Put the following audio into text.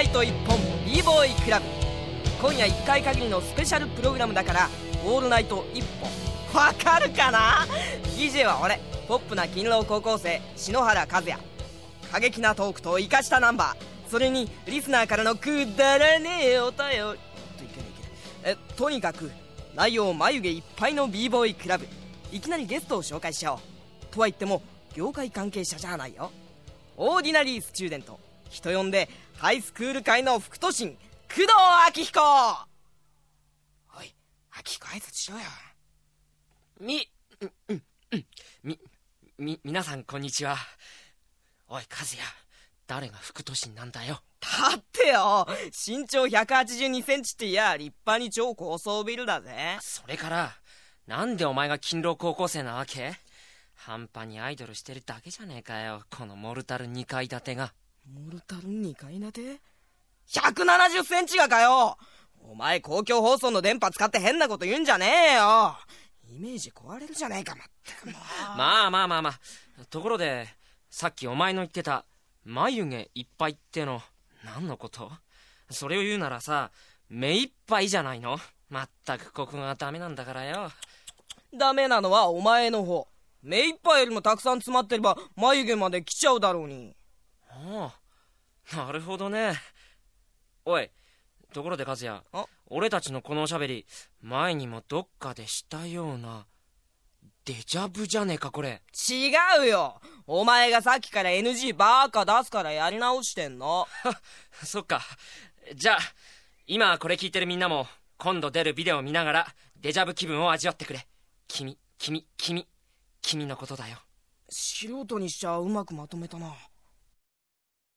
ライト1本 b ボーイクラブ。今夜1回限りのスペシャルプログラムだからオールナイト1本。わかるかな？DJ は俺ポップな勤労高校生篠原和也。過激なトークと生かしたナンバー。それにリスナーからのくだらねえお便り。といけないけえとにかく内容眉毛いっぱいの b ボーイクラブ。いきなりゲストを紹介しよう。とは言っても業界関係者じゃないよ。オーディナリースチューデント。人呼んでハイスクール界の副都心工藤昭彦き挨拶しろよ。み、うん、うん、み、み、皆さんこんにちは。おい、和也、誰が副都心なんだよ。だってよ、身長182センチっていや、立派に超高層ビルだぜ。それから、なんでお前が勤労高校生なわけ？半端にアイドルしてるだけじゃねえかよ、このモルタル2階建てが。モルタル2階建て ?170 センチがかよ。お前公共放送の電波使って変なこと言うんじゃねえよ。イメージ壊れるじゃねえかまったくもう。まあまあまあまあ。ところでさっきお前の言ってた眉毛いっぱいっての何のこと？それを言うならさ目いっぱいじゃないの？まったくここがダメなんだからよ。ダメなのはお前の方。目いっぱいよりもたくさん詰まってれば眉毛まで来ちゃうだろうにああなるほどね。おいところで和也。俺たちのこのおしゃべり前にもどっかでしたようなデジャブじゃねえかこれ。違うよ。お前がさっきから NG ばーか出すからやり直してんの。そっか。じゃあ今これ聞いてるみんなも今度出るビデオを見ながらデジャブ気分を味わってくれ。君君君君のことだよ。素人にしちゃうまくまとめたな